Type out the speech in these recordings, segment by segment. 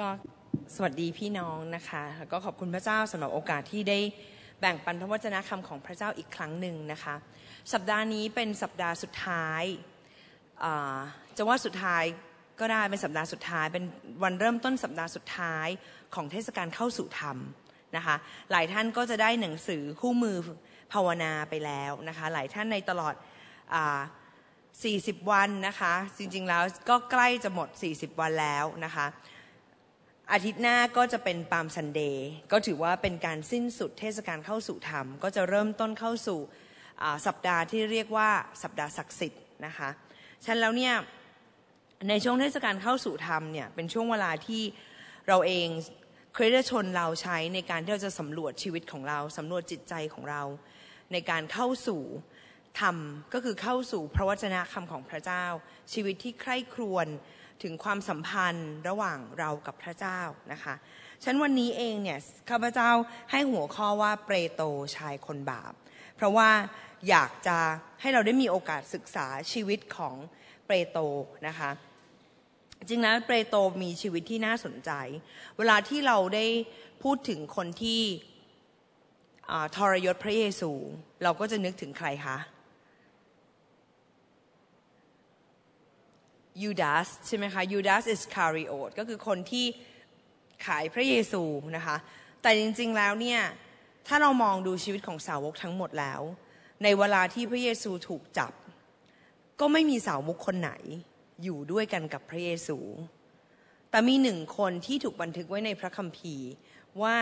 ก็สวัสดีพี่น้องนะคะแล้วก็ขอบคุณพระเจ้าสำหรับโอกาสที่ได้แบ่งปันพระวจนะคำของพระเจ้าอีกครั้งหนึ่งนะคะ สัปดาห์นี้เป็นสัปดาห์สุดท้ายอ่าจะว่าสุดท้ายก็ได้เป็นสัปดาห์สุดท้าย เป็นวันเริ่มต้นสัปดาห์สุดท้ายของเทศกาลเข้าสู่ธรรมนะคะหลายท่านก็จะได้หนังสือคู่มือภาวนาไปแล้วนะคะหลายท่านในตลอดอ40 วันนะคะจริงๆแล้วก็ใกล้จะหมด 40 วันแล้วนะคะ อาทิตย์หน้าก็จะเป็นปามซันเดย์ก็ถือว่าเป็นการสิ้นสุดเทศกาลเข้าสู่ธรรม ก็จะเริ่มต้นเข้าสู่สัปดาห์ที่เรียกว่าสัปดาห์ศักดิ์สิทธิ์นะคะฉันแล้วเนี่ยในช่วงเทศกาลเข้าสู่ธรรมเนี่ยเป็นช่วงเวลาที่เราเองคริสตชนเราใช้ในการที่เราจะสำรวจชีวิตของเราสำรวจจิตใจของเรา ในการเข้าสู่ธรรมก็คือเข้าสู่พระวจนะคำของพระเจ้า ชีวิตที่ใคร่ครวญ ถึงความสัมพันธ์ระหว่างเรากับพระเจ้านะคะฉันวันนี้เองเนี่ยข้าพเจ้าให้หัวข้อว่าเปรโตชายคนบาป เพราะว่าอยากจะให้เราได้มีโอกาสศึกษาชีวิตของเปรโตนะคะจริงแล้วเปรโตมีชีวิตที่น่าสนใจ เวลาที่เราได้พูดถึงคนที่ทรยศพระเยซู เราก็จะนึกถึงใครคะ ยูดาสใช่ไหมคะยูดาสอิสคาริโอตก็คือคนที่ขายพระเยซูนะคะ แต่จริงๆแล้วเนี่ย ถ้าเรามองดูชีวิตของสาวกทั้งหมดแล้ว ในเวลาที่พระเยซูถูกจับ ก็ไม่มีสาวกคนไหนอยู่ด้วยกันกับพระเยซู แต่มีหนึ่งคนที่ถูกบันทึกไว้ในพระคัมภีร์ว่า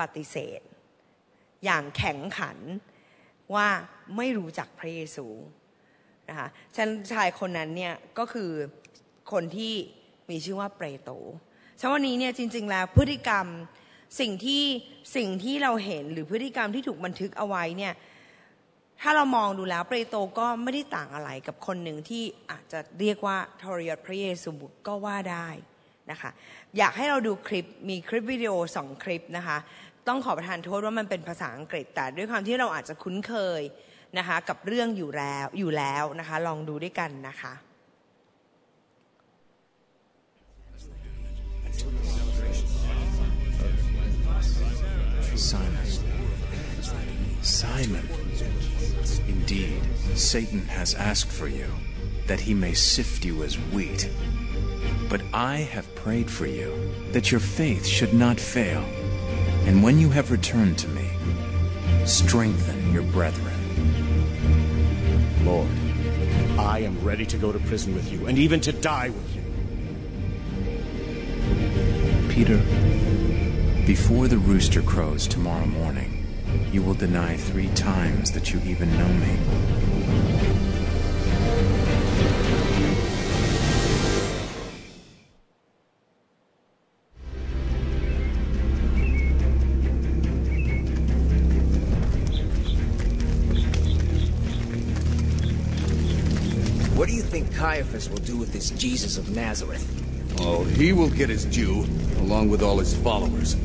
ปฏิเสธ อย่างแข็งขันว่าไม่รู้จักพระเยซู นะคะฉันชายคนนั้นเนี่ยก็คือคนที่มีชื่อว่าเปรโตฉันวันนี้เนี่ยจริง ๆ แล้วพฤติกรรมสิ่งที่สิ่งที่เราเห็นหรือพฤติกรรมที่ถูกบันทึกเอาไว้เนี่ยถ้าเรามองดูแล้วเปรโตก็ไม่ได้ต่างอะไรกับคนหนึ่งที่อาจจะเรียกว่าทรยศพระเยซูบุกก็ว่าได้นะคะอยากให้เราดูคลิปมีคลิปวิดีโอสองคลิปนะคะ ต้องขอประทานโทษว่ามันเป็นภาษาอังกฤษแต่ด้วยความที่เราอาจจะคุ้นเคย นะคะกับเรื่องอยู่แล้วอยู่แล้วนะคะลองดูด้วยกันนะคะ Simon. Simon. Indeed, Satan has asked for you, that he may sift you as wheat. But I have prayed for you, that your faith should not fail. And when you have returned to me, strengthen your brethren. Lord, I am ready to go to prison with you and even to die with you. Peter, before the rooster crows tomorrow morning, you will deny three times that you even know me. Think Caiaphas will do with this Jesus of Nazareth? Oh, he will get his due, along with all his followers.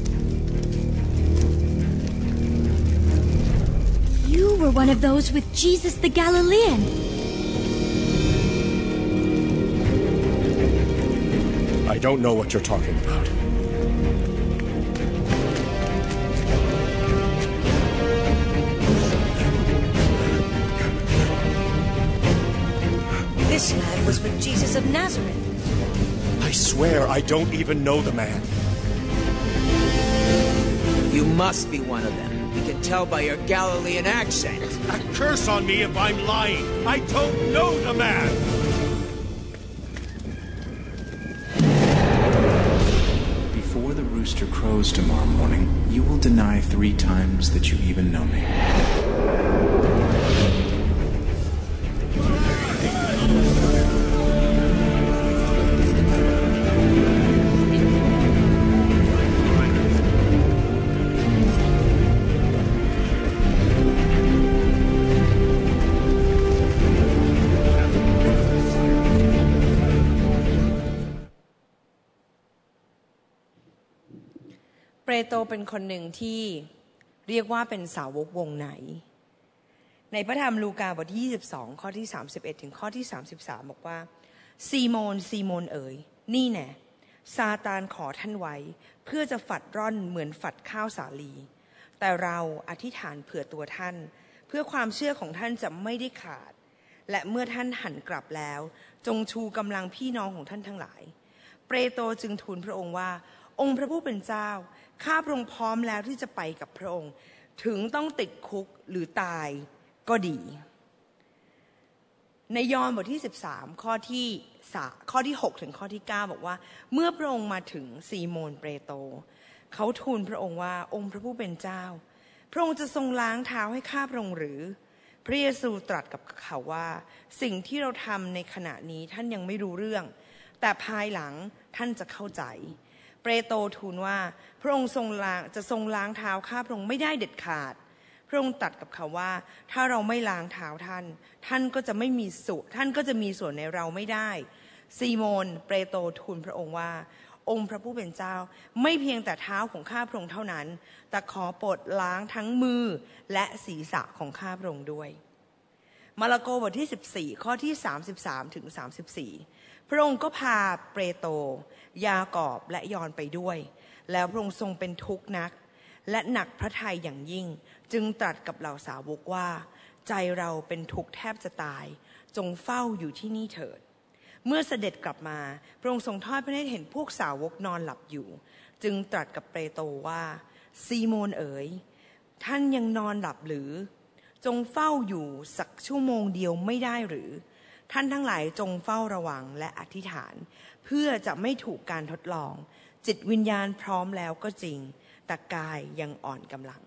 You were one of those with Jesus the Galilean. I don't know what you're talking about. This man was with Jesus of Nazareth. I swear I don't even know the man. You must be one of them. We can tell by your Galilean accent. A curse on me if I'm lying. I don't know the man. Before the rooster crows tomorrow morning, you will deny three times that you even know me. *「 โตรเป็นคนหนึ่งที่เรียกว่าเป็นสาวกวงไหน ในพระธรรมลูกาบทที่ 22 ข้อที่ 31 ถึงข้อที่ 33 บอกว่า ซีโมน ซีโมนเอ๋ย นี่แน่ซาตานขอท่านไว้ เพื่อจะฝัดร่อนเหมือนฝัดข้าวสาลี แต่เราอธิษฐานเผื่อตัวท่าน เพื่อความเชื่อของท่านจะไม่ได้ขาด และเมื่อท่านหันกลับแล้ว จงชูกำลังพี่น้องของท่านทั้งหลาย เปรโตจึงทูลพระองค์ว่า องค์พระผู้เป็นเจ้า ข้าพระองค์พร้อมแล้วที่จะไปกับพระองค์ ถึงต้องติดคุกหรือตายก็ดี ในยอห์นบทที่ 13 ข้อที่สาข้อที่ 6 ถึงข้อที่ 9 บอกว่า เมื่อพระองค์มาถึงซีโมนเปโตรเขาทูลพระองค์ว่าองค์พระผู้เป็นเจ้า พระองค์จะทรงล้างเท้าให้ข้าพระองค์หรือ พระเยซูตรัสกับเขาว่า สิ่งที่เราทำในขณะนี้ท่านยังไม่รู้เรื่อง แต่ภายหลังท่านจะเข้าใจ เปโตรทูลว่าพระองค์ทรงล้างจะทรงล้างเท้าข้าพระองค์ไม่ได้เด็ดขาด พระองค์ตรัสกับเขาว่า ถ้าเราไม่ล้างเท้าท่าน ท่านก็จะไม่มีส่วนท่านก็จะมีส่วนในเราไม่ได้ ซีโมนเปโตรทูลพระองค์ว่า องค์พระผู้เป็นเจ้า ไม่เพียงแต่เท้าของข้าพระองค์เท่านั้น แต่ขอโปรดล้างทั้งมือและศีรษะของข้าพระองค์ด้วยมาระโกบทที่ 14 ข้อที่ 33ถึง34 พระองค์ก็พาเปโตรยากอบและยอนไปด้วย แล้วพระองค์ทรงเป็นทุกข์นัก และหนักพระทัยอย่างยิ่ง จึงตรัสกับเหล่าสาวกว่า ใจเราเป็นทุกข์แทบจะตาย จงเฝ้าอยู่ที่นี่เถิด เมื่อเสด็จกลับมาพระองค์ทรงทอดพระเนตรเห็นพวกสาวกนอนหลับอยู่ จึงตรัสกับเปโตรว่า ซีโมนเอ๋ยท่านยังนอนหลับหรือ จงเฝ้าอยู่สักชั่วโมงเดียวไม่ได้หรือ ท่านทั้งหลายจงเฝ้าระวังและอธิษฐาน เพื่อจะไม่ถูกการทดลอง จิตวิญญาณพร้อมแล้วก็จริง แต่กายยังอ่อนกำลัง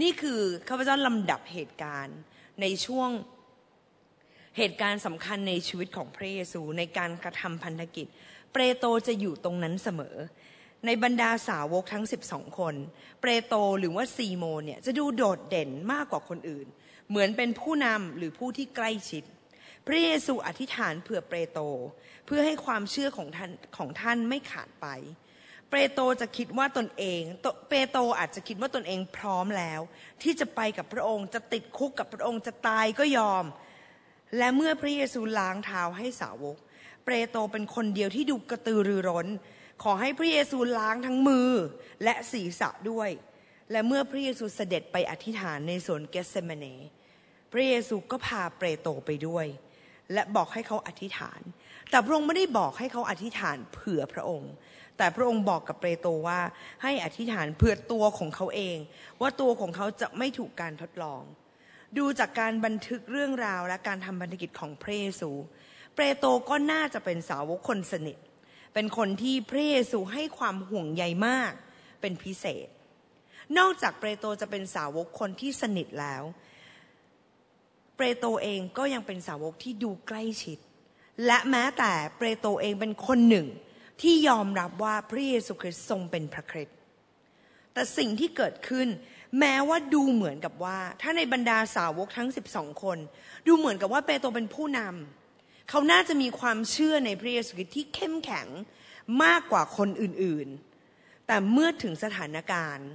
นี่คือข้าพเจ้าลำดับเหตุการณ์ในช่วงเหตุการณ์สำคัญในชีวิตของพระเยซูในการกระทำพันธกิจ เปโตรจะอยู่ตรงนั้นเสมอ ในบรรดาสาวกทั้ง 12 คน เปโตรหรือว่าซีโมเนี่ยจะดูโดดเด่นมากกว่าคนอื่น เหมือนเป็นผู้นำหรือผู้ที่ใกล้ชิด พระเยซูอธิษฐานเผื่อเปโตรเพื่อให้ความเชื่อของท่านของท่านไม่ขาดไป เปโตรจะคิดว่าตนเองเปโตรอาจจะคิดว่าตนเองพร้อมแล้ว ที่จะไปกับพระองค์จะติดคุกกับพระองค์จะตายก็ยอม และเมื่อพระเยซูล้างเท้าให้สาวก เปโตรเป็นคนเดียวที่ดูกระตือรือร้น ขอให้พระเยซูล้างทั้งมือและศีรษะด้วย และเมื่อพระเยซูเสด็จไปอธิษฐานในสวนเกสเซมาเนพระเยซูก็พาเปโตรไปด้วย และบอกให้เขาอธิษฐาน แต่พระองค์ไม่ได้บอกให้เขาอธิษฐานเผื่อพระองค์ แต่พระองค์บอกกับเปโตรว่าให้อธิษฐานเผื่อตัวของเขาเอง ว่าตัวของเขาจะไม่ถูกการทดลอง ดูจากการบันทึกเรื่องราวและการทำบันทึกิจของพระเยซู เปโตรก็น่าจะเป็นสาวกคนสนิท เป็นคนที่พระเยซูให้ความห่วงใยมาก เป็นพิเศษ นอกจากเปโตรจะเป็นสาวกคนที่สนิทแล้ว เปโตรเองก็ยังเป็นสาวกที่ดูใกล้ชิด และแม้แต่เปโตรเองเป็นคนหนึ่ง ที่ยอมรับว่าพระเยซูคริสต์ทรงเป็นพระคริสต์แต่สิ่งที่เกิดขึ้น แม้ว่าดูเหมือนกับว่า ถ้าในบรรดาสาวกทั้ง 12 คน ดูเหมือนกับว่าเปโตรเป็นผู้นำเขาน่าจะมีความเชื่อในพระเยซูคริสต์ที่เข้มแข็งมากกว่าคนอื่นๆ แต่เมื่อถึงสถานการณ์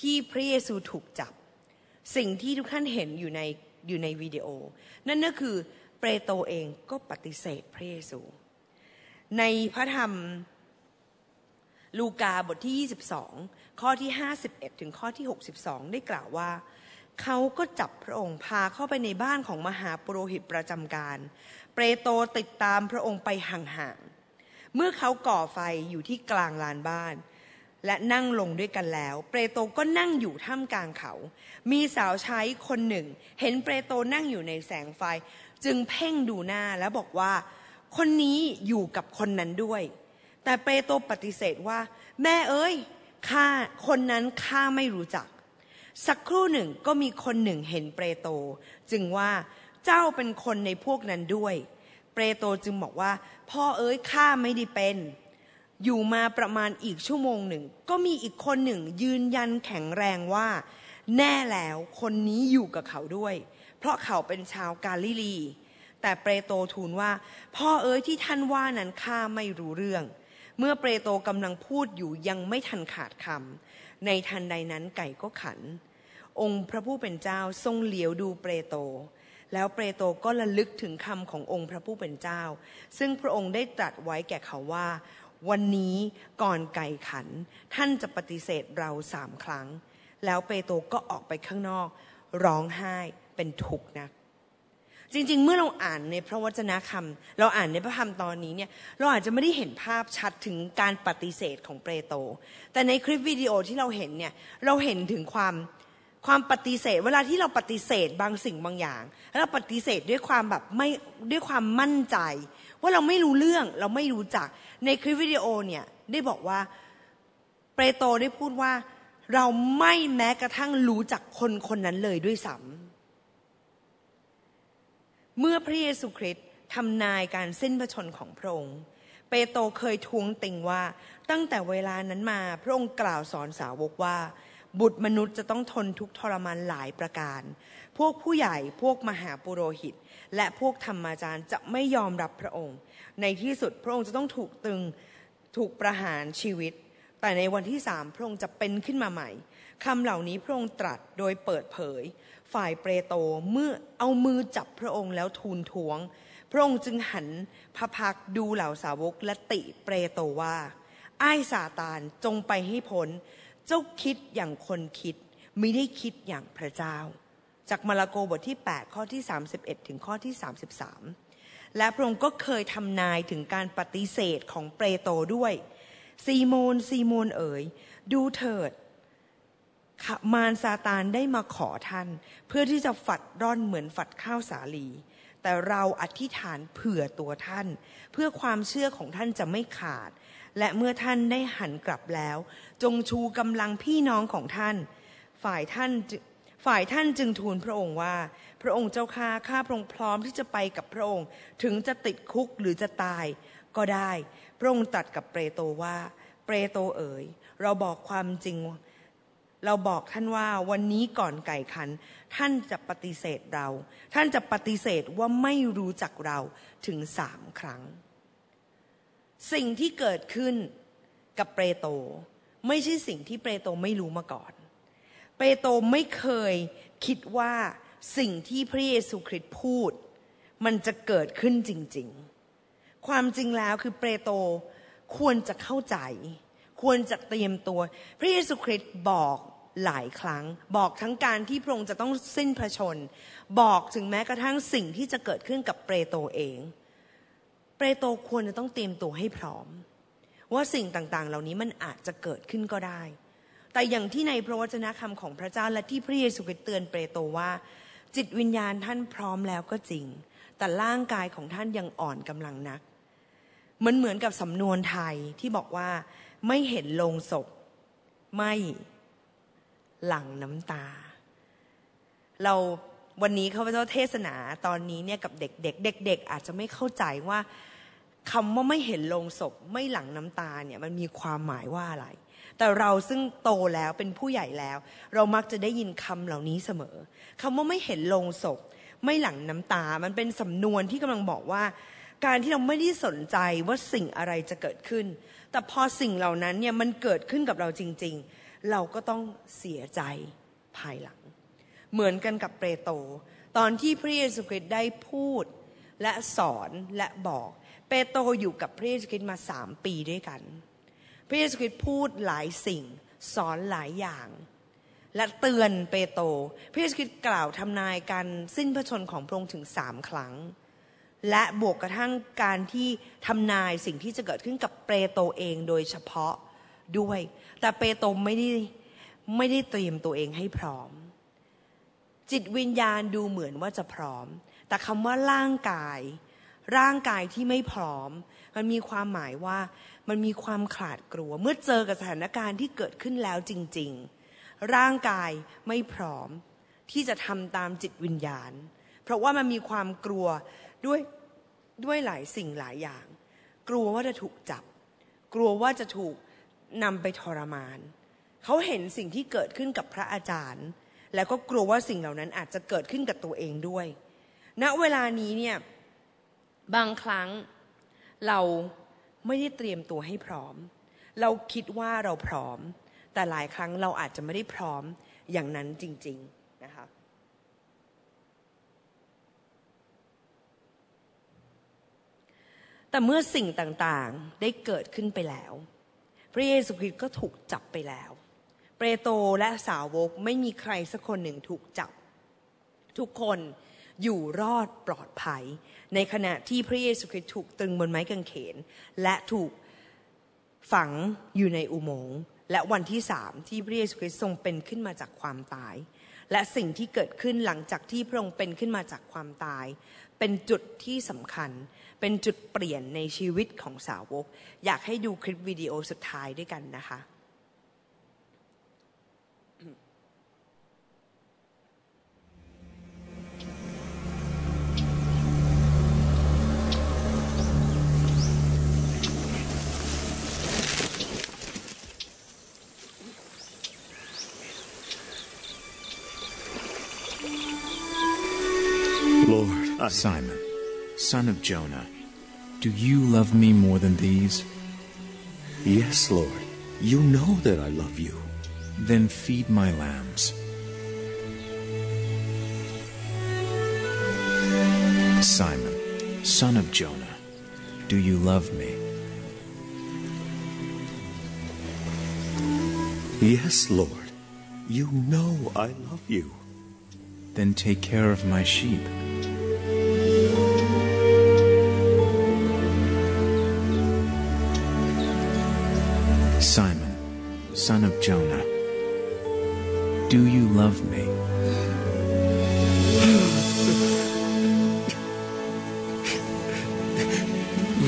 ที่พระเยซูถูกจับ สิ่งที่ทุกท่านเห็นอยู่ใน อยู่ในวิดีโอ นั่นก็คือเปโตรเองก็ปฏิเสธพระเยซู ในพระธรรมลูกาบทที่ 22 ข้อที่ 51 ถึงข้อที่ 62 ได้กล่าวว่า เขาก็จับพระองค์พาเข้าไปในบ้านของมหาปุโรหิตประจำการ เปโตรติดตามพระองค์ไปห่างๆเมื่อเขาก่อไฟอยู่ที่กลางลานบ้าน และนั่งลงด้วยกันแล้ว เปรโตก็นั่งอยู่ท่ามกลางเขา มีสาวใช้คนหนึ่ง เห็นเปรโตนั่งอยู่ในแสงไฟ จึงเพ่งดูหน้าแล้วบอกว่า คนนี้อยู่กับคนนั้นด้วย แต่เปโตปฏิเสธว่า แม่เอ้ยข้าคนนั้นข้าไม่รู้จัก สักครู่หนึ่งก็มีคนหนึ่งเห็นเปโต จึงว่าเจ้าเป็นคนในพวกนั้นด้วย เปโตจึงบอกว่า พ่อเอ้ยข้าไม่ได้เป็น อยู่มาประมาณอีกชั่วโมงหนึ่ง ก็มีอีกคนหนึ่งยืนยันแข็งแรงว่า แน่แล้วคนนี้อยู่กับเขาด้วย เพราะเขาเป็นชาวกาลิลี แต่เปโตรทูลว่า พ่อเอ้ยที่ท่านว่านั้นข้าไม่รู้เรื่อง เมื่อเปโตรกำลังพูดอยู่ยังไม่ทันขาดคำในทันใดนั้นไก่ก็ขัน องค์พระผู้เป็นเจ้าทรงเหลียวดูเปโตรแล้วเปโตรก็ระลึกถึงคำขององค์พระผู้เป็นเจ้า ซึ่งพระองค์ได้ตรัสไว้แก่เขาว่า วันนี้ก่อนไก่ขัน ท่านจะปฏิเสธเราสามครั้ง แล้วเปโตรก็ออกไปข้างนอก ร้องไห้เป็นทุกข์นักจริง ๆ เมื่อเราอ่านในพระวจนะคำเราอ่านในพระธรรมตอนนี้เนี่ยเราอาจจะไม่ได้เห็นภาพชัดถึงการปฏิเสธของเปโตรแต่ในคลิปวิดีโอที่เราเห็นเนี่ยเราเห็นถึงความความปฏิเสธ เวลาที่เราปฏิเสธบางสิ่งบางอย่าง แล้วเราปฏิเสธด้วยความแบบไม่ด้วยความมั่นใจ ว่าเราไม่รู้เรื่องเราไม่รู้จัก ในคลิปวิดีโอเนี่ยได้บอกว่าเปโตรได้พูดว่า เราไม่แม้กระทั่งรู้จักคนคนนั้นเลยด้วยซ้ำเมื่อพระเยซูคริสต์ทำนายการสิ้นพระชนของพระองค์เปโตรเคยทวงติงว่าตั้งแต่เวลานั้นมาพระองค์กล่าวสอนสาวกว่า บุตรมนุษย์จะต้องทนทุกทรมานหลายประการ พวกผู้ใหญ่พวกมหาปุโรหิต และพวกธรรมาจารย์จะไม่ยอมรับพระองค์ ในที่สุดพระองค์จะต้องถูกตึงถูกประหารชีวิต แต่ในวันที่สามพระองค์จะเป็นขึ้นมาใหม่คำเหล่านี้พระองค์ตรัสโดยเปิดเผย ฝ่ายเปรโตเมื่อเอามือจับพระองค์แล้วทูลท้วง พระองค์จึงหันพระพักดูเหล่าสาวกและติเปรโตว่าอ้ายซาตานจงไปให้พ้น เจ้าคิดอย่างคนคิดไม่ได้คิดอย่างพระเจ้า จากมาระโกบทที่ 8 ข้อที่ 31 ถึงข้อที่ 33 และพระองค์ก็เคยทำนายถึงการปฏิเสธของเปโตรด้วย ซีโมนซีโมนเอ๋ย ดูเถิด มารซาตานได้มาขอท่าน เพื่อที่จะฝัดร่อนเหมือนฝัดข้าวสาลี แต่เราอธิษฐานเผื่อตัวท่าน เพื่อความเชื่อของท่านจะไม่ขาด และเมื่อท่านได้หันกลับแล้ว จงชูกำลังพี่น้องของท่าน ฝ่ายท่านจึ ฝ่ายท่านจึงทูลพระองค์ว่า พระองค์เจ้าข้าข้าพระองค์พร้อมที่จะไปกับพระองค์ ถึงจะติดคุกหรือจะตาย ก็ได้ พระองค์ตรัสกับเปโตรว่า เปโตรเอ๋ย เราบอกความจริง เราบอกท่านว่าวันนี้ก่อนไก่ขัน ท่านจะปฏิเสธเรา ท่านจะปฏิเสธว่าไม่รู้จักเราถึงสามครั้ง สิ่งที่เกิดขึ้นกับเปโตรไม่ใช่สิ่งที่เปโตรไม่รู้มาก่อน เปโตรไม่เคยคิดว่าสิ่งที่พระเยซูคริสต์พูด มันจะเกิดขึ้นจริง ๆ ความจริงแล้วคือเปโตรควรจะเข้าใจ ควรจะเตรียมตัว พระเยซูคริสต์บอกหลายครั้ง บอกทั้งการที่พระองค์จะต้องสิ้นพระชน บอกถึงแม้กระทั่งสิ่งที่จะเกิดขึ้นกับเปโตรเอง เปโตรควรจะต้องเตรียมตัวให้พร้อม ว่าสิ่งต่างๆ เหล่านี้มันอาจจะเกิดขึ้นก็ได้ แต่อย่างที่ในพระวจนะคำของพระเจ้าและที่พระเยซูคริสต์เตือนเปโตรว่า จิตวิญญาณท่านพร้อมแล้วก็จริง แต่ร่างกายของท่านยังอ่อนกำลังนักมันเหมือนกับสำนวนไทยที่บอกว่า ไม่เห็นโลงศพ ไม่หลั่งน้ำตา เราวันนี้ข้าพเจ้าเทศนาตอนนี้เนี่ยกับเด็กๆเด็ก ๆ อาจจะไม่เข้าใจว่าคำว่าไม่เห็นโลงศพ ไม่หลั่งน้ำตาเนี่ยมันมีความหมายว่าอะไร แต่เราซึ่งโตแล้วเป็นผู้ใหญ่แล้ว เรามักจะได้ยินคำเหล่านี้เสมอคำว่าไม่เห็นโลงศพ ไม่หลั่งน้ำตา มันเป็นสำนวนที่กำลังบอกว่า การที่เราไม่ได้สนใจว่าสิ่งอะไรจะเกิดขึ้น แต่พอสิ่งเหล่านั้นเนี่ยมันเกิดขึ้นกับเราจริง ๆ เราก็ต้องเสียใจภายหลัง เหมือนกันกับเปโตรตอนที่พระเยซูคริสต์ได้พูดและสอนและบอก เปโตรอยู่กับพระเยซูคริสต์มาสามปีด้วยกัน พระเยซูคริสต์พูดหลายสิ่งสอนหลายอย่าง และเตือนเปโตรพระเยซูคริสต์กล่าวทำนายการสิ้นพระชนของพระองค์ถึงสามครั้ง และบวกกระทั่งการที่ทำนายสิ่งที่จะเกิดขึ้นกับเปโตรเองโดยเฉพาะด้วย แต่เปโตรไม่ได้ไม่ได้เตรียมตัวเองให้พร้อม จิตวิญญาณดูเหมือนว่าจะพร้อม แต่คำว่าร่างกาย ร่างกายที่ไม่พร้อม มันมีความหมายว่า มันมีความขาดกลัว เมื่อเจอกับสถานการณ์ที่เกิดขึ้นแล้วจริง ๆ ร่างกายไม่พร้อมที่จะทำตามจิตวิญญาณ เพราะว่ามันมีความกลัวด้วยด้วยหลายสิ่งหลายอย่าง กลัวว่าจะถูกจับ กลัวว่าจะถูกนำไปทรมาน เขาเห็นสิ่งที่เกิดขึ้นกับพระอาจารย์ แล้วก็กลัวว่าสิ่งเหล่านั้นอาจจะเกิดขึ้นกับตัวเองด้วยณเวลานี้เนี่ยบางครั้งเรา ไม่ได้เตรียมตัวให้พร้อม เราคิดว่าเราพร้อม แต่หลายครั้งเราอาจจะไม่ได้พร้อมอย่างนั้นจริง ๆ นะคะแต่เมื่อสิ่งต่างๆได้เกิดขึ้นไปแล้ว พระเยซูคริสต์ก็ถูกจับไปแล้ว เปโตรและสาวกไม่มีใครสักคนหนึ่งถูกจับ ทุกคน อยู่รอดปลอดภัย ในขณะที่พระเยซูคริสต์ถูกตรึงบนไม้กางเขน และถูกฝังอยู่ในอุโมงค์และวันที่สามที่พระเยซูคริสต์ทรงเป็นขึ้นมาจากความตาย และสิ่งที่เกิดขึ้นหลังจากที่พระองค์เป็นขึ้นมาจากความตาย เป็นจุดที่สำคัญ เป็นจุดเปลี่ยนในชีวิตของสาวก อยากให้ดูคลิปวิดีโอสุดท้ายด้วยกันนะคะ Simon, son of Jonah, do you love me more than these? Yes, Lord. You know that I love you. Then feed my lambs. Simon, son of Jonah, do you love me? Yes, Lord. You know I love you. Then take care of my sheep. Son of Jonah, do you love me?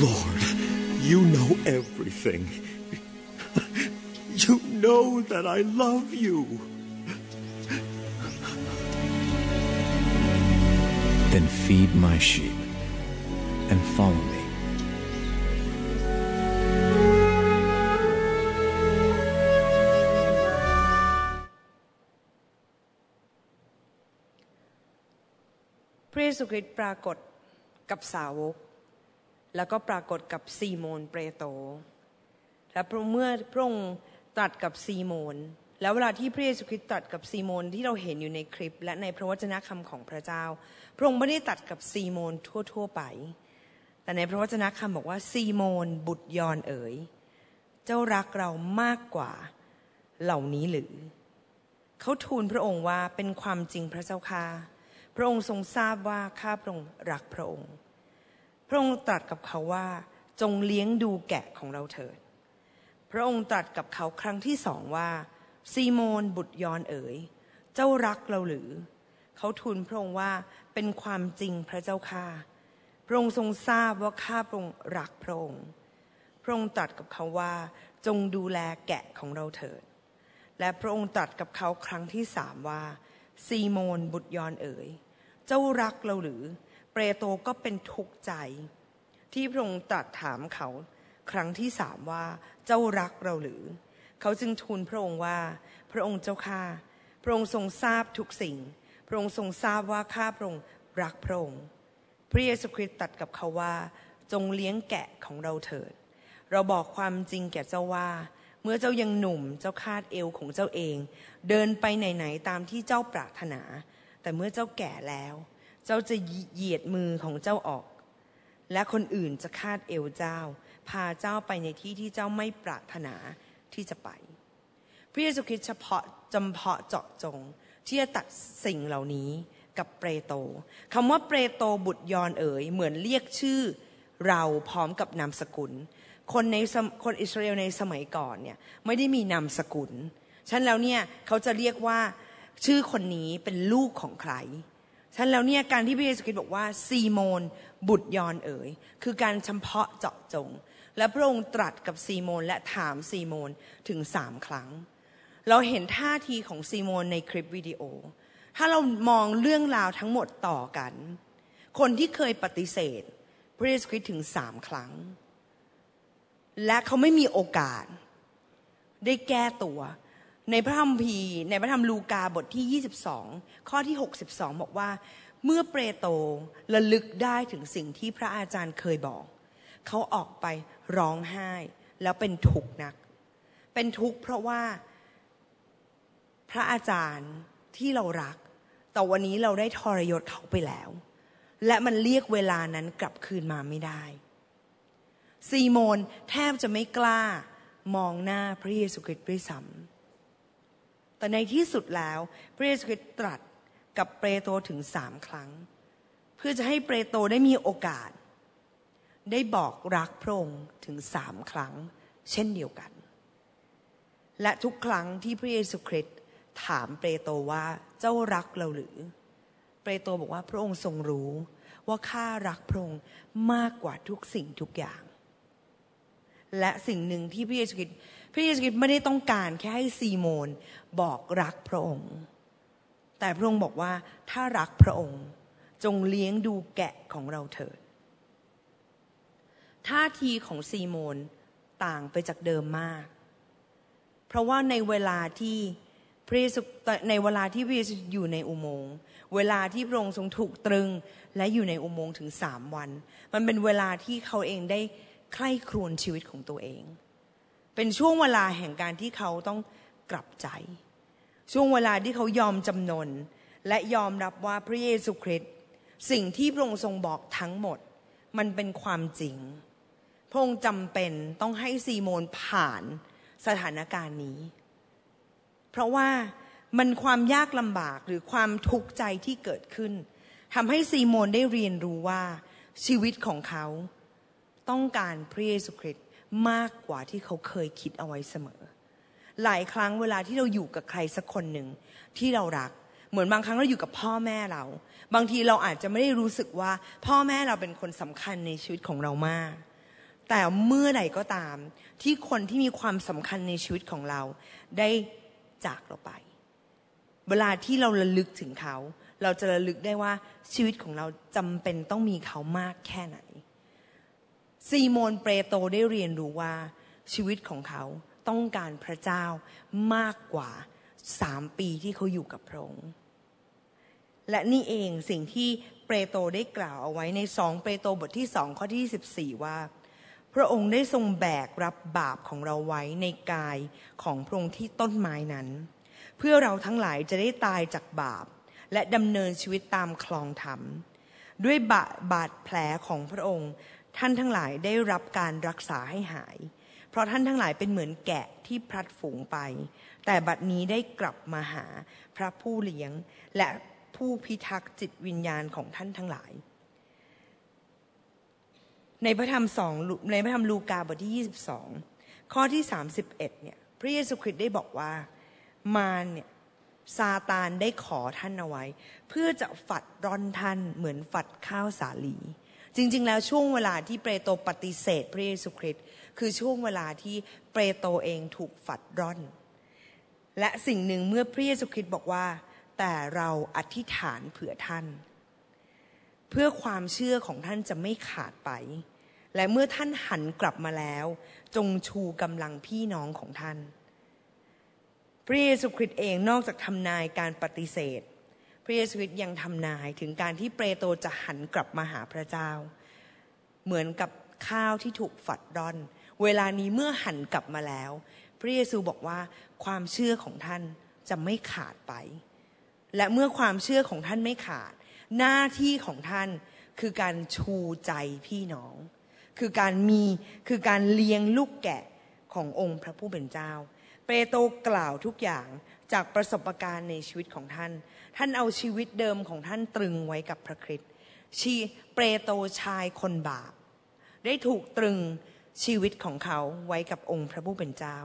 Lord, you know everything. You know that I love you. Then feed my sheep and follow me. ซูคริสต์ปรากฏกับสาวก แล้วก็ปรากฏกับซีโมนเปรโต และเมื่อพระองค์ตรัสกับซีโมนแล้วเวลาที่พระเยซูคริสต์ตรัสกับซีโมนที่เราเห็นอยู่ในคลิป และในพระวจนะคำของพระเจ้า พระองค์ไม่ได้ตรัสกับซีโมนทั่ว ๆ ไป แต่ในพระวจนะคำบอกว่าซีโมนบุตรยอนเอ๋ย เจ้ารักเรามากกว่าเหล่านี้หรือ เขาทูลพระองค์ว่าเป็นความจริงพระเจ้าค่ะ พระองค์ทรงทราบว่าข้าพระองค์รักพระองค์ พระองค์ตรัสกับเขาว่าจงเลี้ยงดูแกะของเราเถิด พระองค์ตรัสกับเขาครั้งที่สองว่า ซีโมนบุตรยอนเอ๋ย เจ้ารักเราหรือ เขาทูลพระองค์ว่าเป็นความจริงพระเจ้าค่ะ พระองค์ทรงทราบว่าข้าพระองค์รักพระองค์ พระองค์ตรัสกับเขาว่า จงดูแลแกะของเราเถิด และพระองค์ตรัสกับเขาครั้งที่สามว่า ซีโมนบุตรยอนเอ๋ย เจ้ารักเราหรือ เปโตรก็เป็นทุกข์ใจ ที่พระองค์ตรัสถามเขาครั้งที่สามว่าเจ้ารักเราหรือ เขาจึงทูลพระองค์ว่า พระองค์เจ้าข้าพระองค์ทรงทราบทุกสิ่ง พระองค์ทรงทราบว่าข้าพระองค์รักพระองค์พระเยซูคริสต์ตรัสกับเขาว่า จงเลี้ยงแกะของเราเถิด เราบอกความจริงแก่เจ้าว่า เมื่อเจ้ายังหนุ่มเจ้าคาดเอวของเจ้าเอง เดินไปไหนๆตามที่เจ้าปรารถนา แต่เมื่อเจ้าแก่แล้ว เจ้าจะเหยียดมือของเจ้าออก และคนอื่นจะคาดเอวเจ้า พาเจ้าไปในที่ที่เจ้าไม่ปรารถนาที่จะไป พระเยซูคริสต์เฉพาะจำเพาะเจาะจง ที่จะตัดสิ่งเหล่านี้กับเปรโตคำว่าเปรโตบุตรยอนเอ๋ยเหมือนเรียกชื่อเราพร้อมกับนามสกุล คนในคนอิสราเอลในสมัยก่อนเนี่ยไม่ได้มีนามสกุล ฉะนันแล้วเนี่ยเขาจะเรียกว่า ชื่อคนนี้เป็นลูกของใครฉะนันแล้วเนี่ยการที่พระเยซูคริสต์บอกว่าซีโมนบุตรยอนเอ๋ยคือการเฉพาะเจาะจง และพระองค์ตรัสกับซีโมนและถามซีโมนถึงสามครั้ง เราเห็นท่าทีของซีโมนในคลิปวิดีโอ ถ้าเรามองเรื่องราวทั้งหมดต่อกัน คนที่เคยปฏิเสธ พระเยซูคริสต์ถึงสามครั้ง และเขาไม่มีโอกาส ได้แก้ตัว ในพระธรรมพีในพระธรรมลูกาบทที่ 22 ข้อที่ 62 บอกว่า เมื่อเปรโตรระลึกได้ถึงสิ่งที่พระอาจารย์เคยบอก เขาออกไปร้องไห้ แล้วเป็นทุกข์นัก เป็นทุกข์เพราะว่าพระอาจารย์ที่เรารัก แต่วันนี้เราได้ทรยศเขาไปแล้ว และมันเรียกเวลานั้นกลับคืนมาไม่ได้ ซีโมนแทบจะไม่กล้ามองหน้าพระเยซูคริสต์ด้วยซ้ำ แต่ในที่สุดแล้วพระเยซูคริสต์ตรัสกับเปโตรถึงสามครั้ง เพื่อจะให้เปโตรได้มีโอกาส ได้บอกรักพระองค์ถึงสามครั้ง เช่นเดียวกัน และทุกครั้งที่พระเยซูคริสต์ถามเปโตรว่าเจ้ารักเราหรือ เปโตรบอกว่าพระองค์ทรงรู้ว่าข้ารักพระองค์มากกว่าทุกสิ่งทุกอย่าง และสิ่งหนึ่งที่พระเยซูคริสต์ ระเยซูคริสต์ไม่ได้ต้องการแค่ให้ซีโมนบอกรักพระองค์ แต่พระองค์บอกว่าถ้ารักพระองค์จงเลี้ยงดูแกะของเราเถิดท่าทีของซีโมนต่างไปจากเดิมมาก เพราะว่าในเวลาที่พระเยซูในเวลาที่พระเยซูอยู่ในอุโมงค์ เวลาที่พระองค์ทรงถูกตรึงและอยู่ในอุโมงค์ถึงสามวัน มันเป็นเวลาที่เขาเองได้ใคร่ครวญชีวิตของตัวเอง เป็นช่วงเวลาแห่งการที่เขาต้องกลับใจ ช่วงเวลาที่เขายอมจำนน และยอมรับว่าพระเยซูคริสต์สิ่งที่พระองค์ทรงบอกทั้งหมด มันเป็นความจริง พระองค์จำเป็นต้องให้ซีโมนผ่านสถานการณ์นี้ เพราะว่ามันความยากลำบากหรือความทุกข์ใจที่เกิดขึ้นทำให้ซีโมนได้เรียนรู้ว่าชีวิตของเขาต้องการพระเยซูคริสต์ มากกว่าที่เขาเคยคิดเอาไว้เสมอ หลายครั้งเวลาที่เราอยู่กับใครสักคนหนึ่งที่เรารัก เหมือนบางครั้งเราอยู่กับพ่อแม่เรา บางทีเราอาจจะไม่ได้รู้สึกว่า พ่อแม่เราเป็นคนสำคัญในชีวิตของเรามาก แต่เมื่อใดก็ตาม ที่คนที่มีความสำคัญในชีวิตของเรา ได้จากเราไป เวลาที่เราระลึกถึงเขา เราจะระลึกได้ว่าชีวิตของเราจำเป็นต้องมีเขามากแค่ไหน ซีโมนเปโตรได้เรียนรู้ว่าชีวิตของเขาต้องการพระเจ้ามากกว่าสามปีที่เขาอยู่กับพระองค์ และนี่เองสิ่งที่เปโตรได้กล่าวเอาไว้ในสองเปโตรบทที่สองข้อที่สิบสี่ว่า พระองค์ได้ทรงแบกรับบาปของเราไว้ในกายของพระองค์ที่ต้นไม้นั้น เพื่อเราทั้งหลายจะได้ตายจากบาป และดำเนินชีวิตตามคลองธรรมด้วยบาบาดแผลของพระองค์ ท่านทั้งหลายได้รับการรักษาให้หาย เพราะท่านทั้งหลายเป็นเหมือนแกะที่พลัดฝูงไป แต่บัดนี้ได้กลับมาหาพระผู้เลี้ยง และผู้พิทักษ์จิตวิญญาณของท่านทั้งหลาย ในพระธรรมสองในพระธรรมลูกาบทที่ 22 ข้อที่ 31เนี่ยพระเยซูคริสต์ได้บอกว่ามารเนี่ยซาตานได้ขอท่านเอาไว้ เพื่อจะฝัดร่อนท่านเหมือนฝัดข้าวสาลี จริง ๆ แล้วช่วงเวลาที่เปโตรปฏิเสธพระเยซูคริสต์คือช่วงเวลาที่เปโตรเองถูกฝัดร่อน และสิ่งหนึ่งเมื่อพระเยซูคริสต์บอกว่า แต่เราอธิษฐานเผื่อท่าน เพื่อความเชื่อของท่านจะไม่ขาดไป และเมื่อท่านหันกลับมาแล้ว จงชูกำลังพี่น้องของท่าน พระเยซูคริสต์เองนอกจากทำนายการปฏิเสธ ระเยซูคริสต์ยังทำนายถึงการที่เปโตรจะหันกลับมาหาพระเจ้า เหมือนกับข้าวที่ถูกฝัดร่อน เวลานี้เมื่อหันกลับมาแล้ว พระเยซูบอกว่าความเชื่อของท่านจะไม่ขาดไป และเมื่อความเชื่อของท่านไม่ขาด หน้าที่ของท่านคือการชูใจพี่น้อง คือการมีคือการเลี้ยงลูกแกะขององค์พระผู้เป็นเจ้า เปโตรกล่าวทุกอย่างจากประสบการณ์ในชีวิตของท่าน ท่านเอาชีวิตเดิมของท่านตรึงไว้กับพระคริสต์ชีเปโตชายคนบาปได้ถูกตรึงชีวิตของเขาไว้กับองค์พระผู้เป็นเจ้า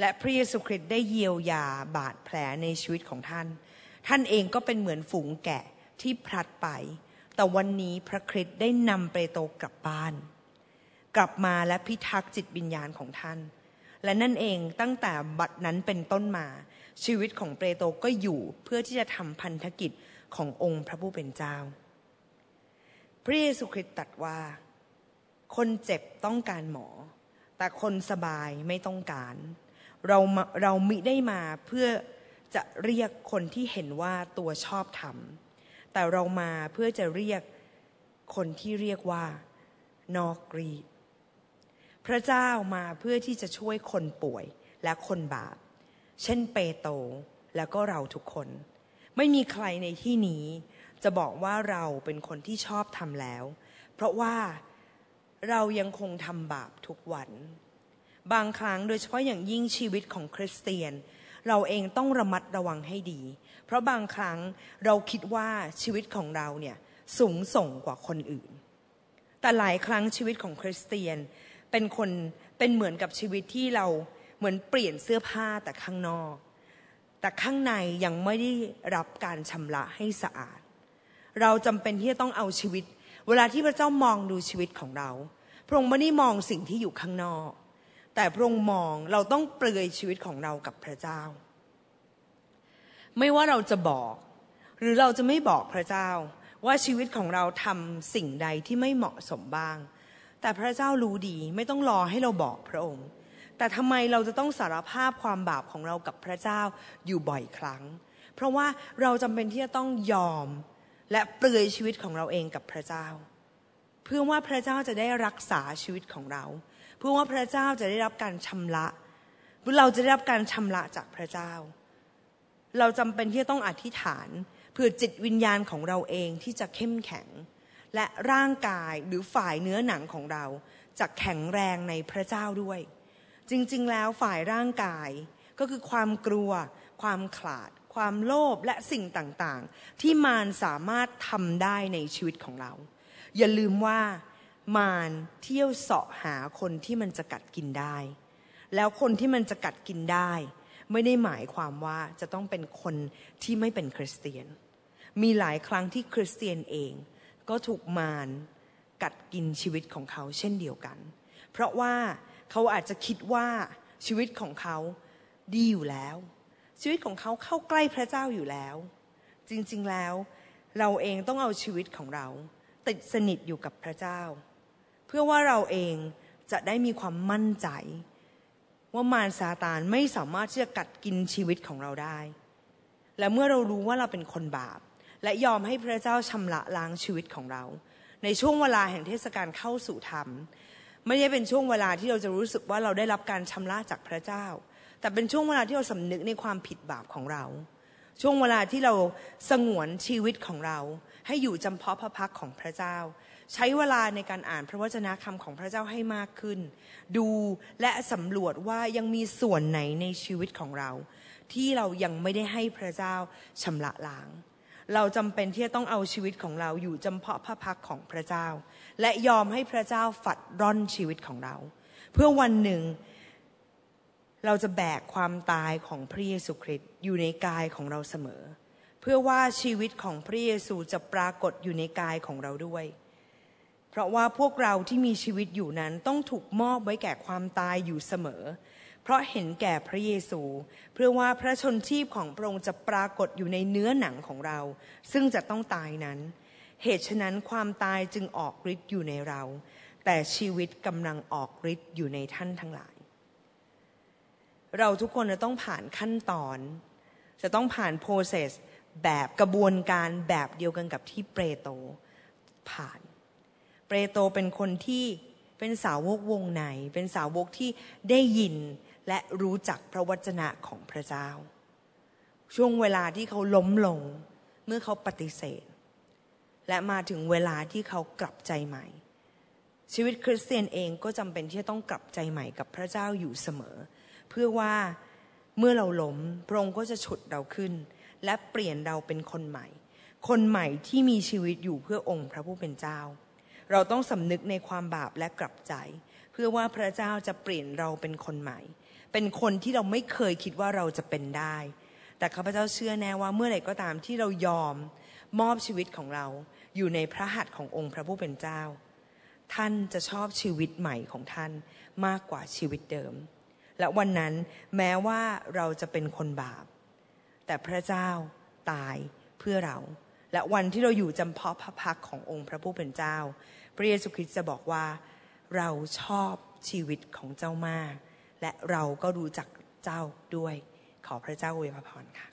และพระเยซูคริสต์ได้เยียวยาบาดแผลในชีวิตของท่าน ท่านเองก็เป็นเหมือนฝูงแกะที่พลัดไป แต่วันนี้พระคริสต์ได้นำเปโตกลับบ้าน กลับมาและพิทักษ์จิตวิญญาณของท่าน และนั่นเองตั้งแต่บัดนั้นเป็นต้นมา ชีวิตของเปโตรก็อยู่เพื่อที่จะทำพันธกิจขององค์พระผู้เป็นเจ้า พระเยซูคริสต์ตรัสว่า คนเจ็บต้องการหมอ แต่คนสบายไม่ต้องการ เราเรามิได้มาเพื่อจะเรียกคนที่เห็นว่าตัวชอบทำแต่เรามาเพื่อจะเรียกคนที่เรียกว่านอกรีพระเจ้ามาเพื่อที่จะช่วยคนป่วยและคนบาป เช่นเปโตรแล้วก็เราทุกคน ไม่มีใครในที่นี้จะบอกว่าเราเป็นคนที่ชอบทำแล้ว เพราะว่าเรายังคงทำบาปทุกวัน บางครั้งโดยเฉพาะอย่างยิ่งชีวิตของคริสเตียน เราเองต้องระมัดระวังให้ดี เพราะบางครั้งเราคิดว่าชีวิตของเราเนี่ยสูงส่งกว่าคนอื่น แต่หลายครั้งชีวิตของคริสเตียนเป็นคนเป็นเหมือนกับชีวิตที่เรา มือนเปลี่ยนเสื้อผ้าแต่ข้างนอก แต่ข้างในยังไม่ได้รับการชำระให้สะอาด เราจำเป็นที่จะต้องเอาชีวิต เวลาที่พระเจ้ามองดูชีวิตของเรา พระองค์ไม่ได้มองสิ่งที่อยู่ข้างนอก แต่พระองค์มองเราต้องเปลือยชีวิตของเรากับพระเจ้า ไม่ว่าเราจะบอก หรือเราจะไม่บอกพระเจ้าว่าชีวิตของเราทำสิ่งใดที่ไม่เหมาะสมบ้าง แต่พระเจ้ารู้ดีไม่ต้องรอให้เราบอกพระองค์ แต่ทำไมเราจะต้องสารภาพความบาปของเรากับพระเจ้าอยู่บ่อยครั้ง เพราะว่าเราจำเป็นที่จะต้องยอมและเปลือยชีวิตของเราเองกับพระเจ้า เพื่อว่าพระเจ้าจะได้รักษาชีวิตของเรา เพื่อว่าพระเจ้าจะได้รับการชำระเราจะได้รับการชำระจากพระเจ้า เราจำเป็นที่จะต้องอธิษฐานเพื่อจิตวิญญาณของเราเองที่จะเข้มแข็ง และร่างกายหรือฝ่ายเนื้อหนังของเราจะแข็งแรงในพระเจ้าด้วย จริงๆ แล้วฝ่ายร่างกายก็คือความกลัว ความขลาด ความโลภและสิ่งต่างๆ ที่มารสามารถทำได้ในชีวิตของเรา อย่าลืมว่ามารเที่ยวเสาะหาคนที่มันจะกัดกินได้ แล้วคนที่มันจะกัดกินได้ ไม่ได้หมายความว่าจะต้องเป็นคนที่ไม่เป็นคริสเตียน มีหลายครั้งที่คริสเตียนเอง ก็ถูกมารกัดกินชีวิตของเขาเช่นเดียวกัน เพราะว่า เขาอาจจะคิดว่าชีวิตของเขาดีอยู่แล้ว ชีวิตของเขาเข้าใกล้พระเจ้าอยู่แล้ว จริงๆแล้ว เราเองต้องเอาชีวิตของเรา ติดสนิทอยู่กับพระเจ้า เพื่อว่าเราเองจะได้มีความมั่นใจ ว่ามารซาตานไม่สามารถที่จะกัดกินชีวิตของเราได้ และเมื่อเรารู้ว่าเราเป็นคนบาป และยอมให้พระเจ้าชำระล้างชีวิตของเรา ในช่วงเวลาแห่งเทศกาลเข้าสู่ธรรม ไม่ได้เป็นช่วงเวลาที่เราจะรู้สึกว่าเราได้รับการชำระจากพระเจ้า แต่เป็นช่วงเวลาที่เราสำนึกในความผิดบาปของเรา ช่วงเวลาที่เราสงวนชีวิตของเรา ให้อยู่จำเพาะพระพักของพระเจ้า ใช้เวลาในการอ่านพระวจนะคำของพระเจ้าให้มากขึ้น ดูและสำรวจว่ายังมีส่วนไหนในชีวิตของเรา ที่เรายังไม่ได้ให้พระเจ้าชำระล้าง เราจำเป็นที่จะต้องเอาชีวิตของเราอยู่จำเพาะพระพักของพระเจ้า และยอมให้พระเจ้าฝัดร่อนชีวิตของเรา เพื่อวันหนึ่งเราจะแบกความตายของพระเยซูคริสต์อยู่ในกายของเราเสมอ เพื่อว่าชีวิตของพระเยซูจะปรากฏอยู่ในกายของเราด้วย เพราะว่าพวกเราที่มีชีวิตอยู่นั้นต้องถูกมอบไว้แก่ความตายอยู่เสมอ เพราะเห็นแก่พระเยซู เพื่อว่าพระชนชีพของพระองค์จะปรากฏอยู่ในเนื้อหนังของเรา ซึ่งจะต้องตายนั้น เหตุฉะนั้นความตายจึงออกฤทธิ์อยู่ในเรา แต่ชีวิตกำลังออกฤทธิ์อยู่ในท่านทั้งหลาย เราทุกคนจะต้องผ่านขั้นตอน จะต้องผ่าน process แบบกระบวนการแบบเดียวกันกับที่เปโตรผ่าน เปโตรเป็นคนที่เป็นสาวกวงในเป็นสาวกที่ได้ยิน และรู้จักพระวจนะของพระเจ้า ช่วงเวลาที่เขาล้มลงเมื่อเขาปฏิเสธ และมาถึงเวลาที่เขากลับใจใหม่ ชีวิตคริสเตียนเองก็จำเป็นที่จะต้องกลับใจใหม่กับพระเจ้าอยู่เสมอ เพื่อว่าเมื่อเราล้มพระองค์ก็จะฉุดเราขึ้น และเปลี่ยนเราเป็นคนใหม่ คนใหม่ที่มีชีวิตอยู่เพื่อองค์พระผู้เป็นเจ้า เราต้องสำนึกในความบาปและกลับใจ เพื่อว่าพระเจ้าจะเปลี่ยนเราเป็นคนใหม่ เป็นคนที่เราไม่เคยคิดว่าเราจะเป็นได้ แต่ข้าพเจ้าเชื่อแน่ว่าเมื่อไหร่ก็ตามที่เรายอมมอบชีวิตของเราอยู่ในพระหัตถ์ขององค์พระผู้เป็นเจ้า ท่านจะชอบชีวิตใหม่ของท่านมากกว่าชีวิตเดิม และวันนั้นแม้ว่าเราจะเป็นคนบาป แต่พระเจ้าตายเพื่อเรา และวันที่เราอยู่จำเพาะพระพักขององค์พระผู้เป็นเจ้า พระเยซูคริสต์จะบอกว่า เราชอบชีวิตของเจ้ามาก และเราก็รู้จักเจ้าด้วย ขอพระเจ้าอวยพรค่ะ